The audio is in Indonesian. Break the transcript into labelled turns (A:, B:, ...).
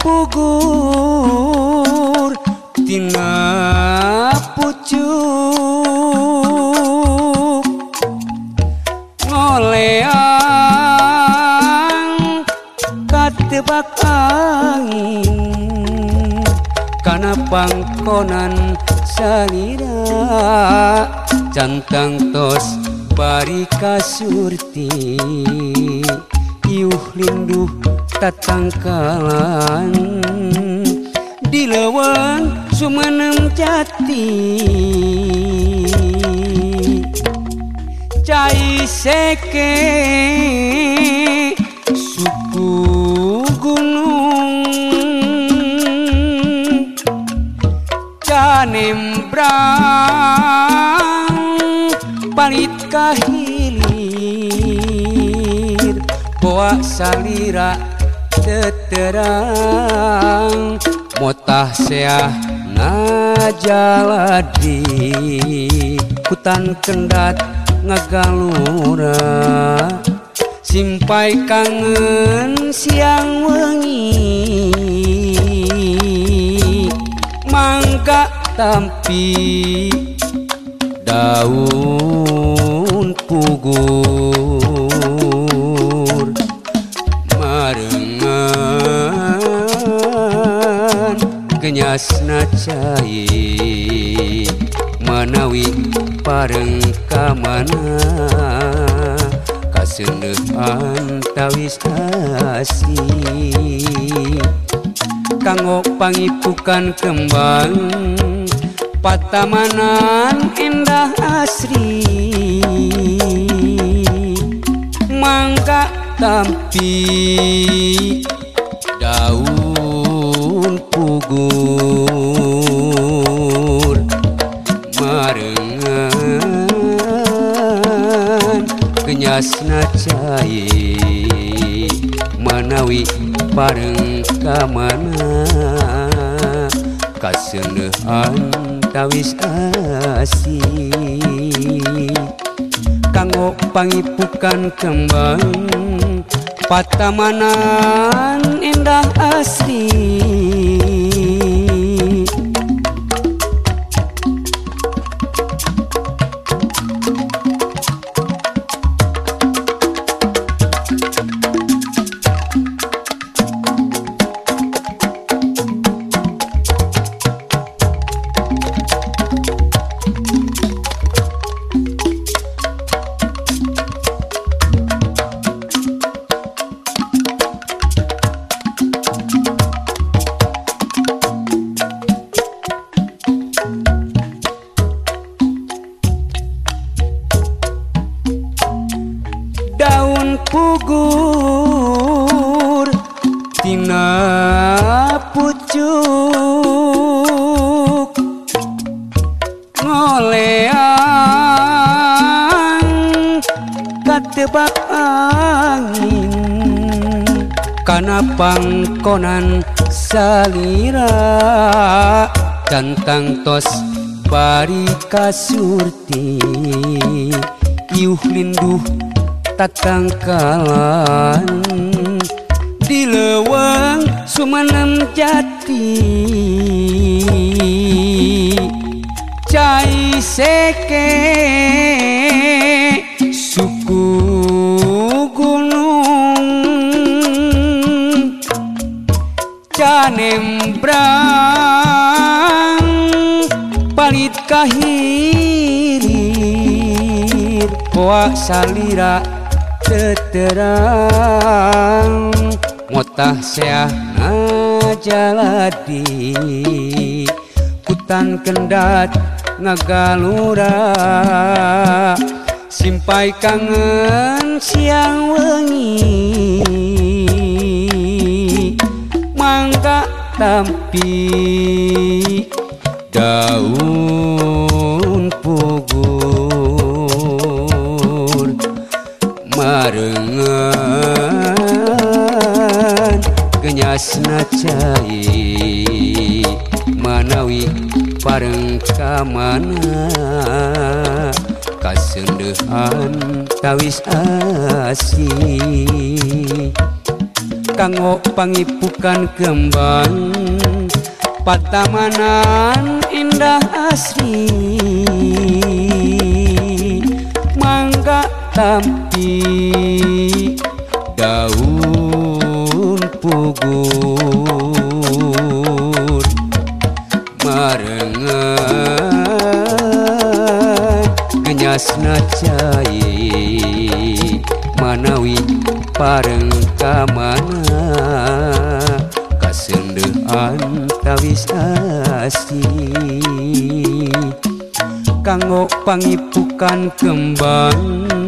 A: pugur tina pucuk. Ngoleang katebak angin karena pangkonan sanira cantang tos bari kasurti. Iuh linduh tatangkalan di lewang sumenem jati. Cai seke suku gunung. Canembrang palit kahilir. Boa salira teterang motah seah najaladi. Hutan kendat ngagalura. Simpai kangen siang wengi. Mangga tampi. Daun pugu. Marengan genyasna cai manawi pareng kamana. Kasendehan tawis asih kanggo pangipukan kembang. Patamanan indah asri mangga tampi daun asna cair manawi bareng ka mana kasendehan tawis asi. Kanggo pangipukan kembang patamanan indah asli pugur tina pucuk ngoleang katebak angin kana pangkonan salira cantang tos bari kasurti iuh linduh tatangkalan di lewang sumenem jati. Cai seke suku gunung. Canembrang palit kahirir. Poa salira teterang motah seah najaladi hutan kendat ngagalura. Simpai kangen siang wengi mangga tampi. Daun marengan genyasna cai manawi pareng kamana? Kasendehan tawis asih kanggo pangipukan kembang patamanan indah asri tampi daun pugur marengan kenyasna cai manawi pareng kamana kasendean tawis asih kanggo pangipukan kembang